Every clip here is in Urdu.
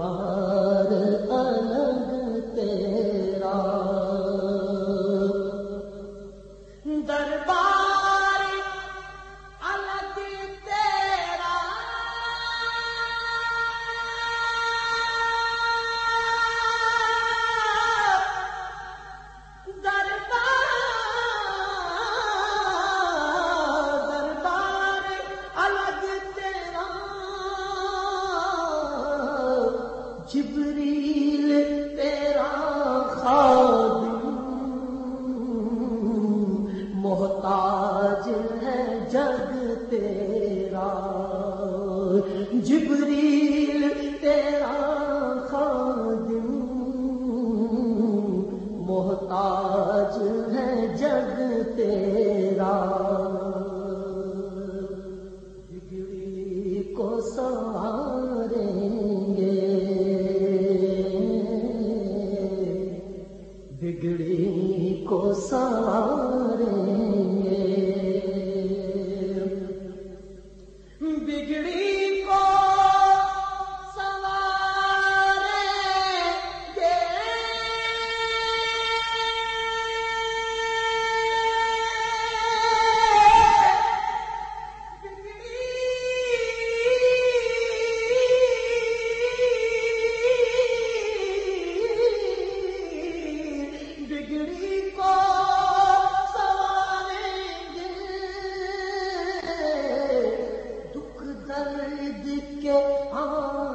ماں جبری سارا کے آ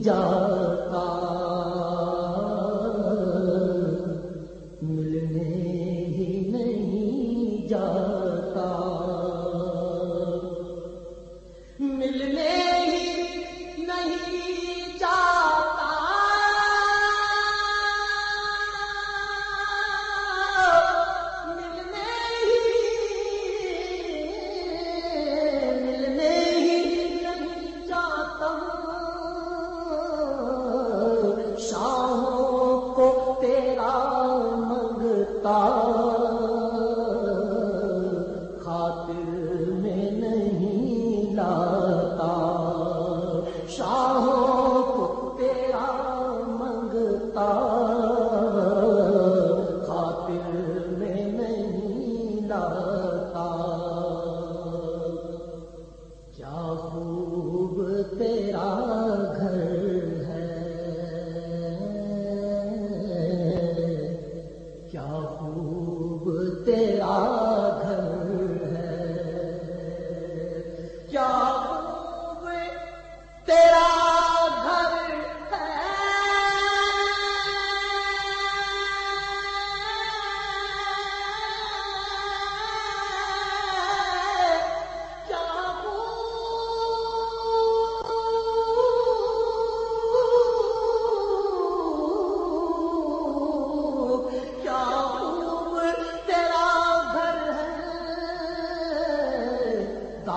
جا کیا خوب تیرا گھر ہے؟ کیا خوب تیرا گھر ہے؟ کیا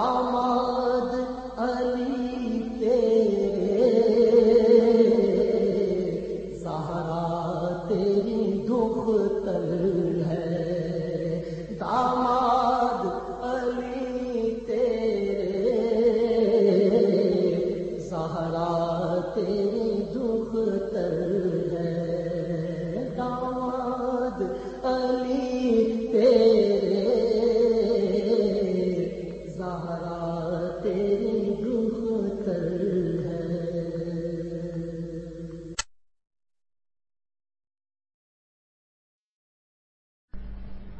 داماد علی تیرے سہارا تیری دکھ تل ہے۔ داماد علی تیرے سہارا تیری